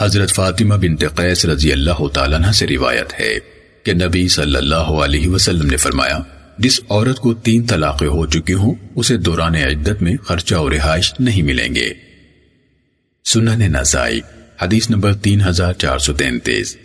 حضرت فاطمہ بنت قیس رضی اللہ تعالیٰ عنہ سے روایت ہے کہ نبی صلی اللہ علیہ وسلم نے فرمایا، جس عورت کو تین طلاقیں ہو چکی ہوں، اسے دوران عدت میں خرچہ اور رہائش نہیں ملیں گے۔ سنن نسائی، حدیث نمبر تین ہزار چار سو تینتیس۔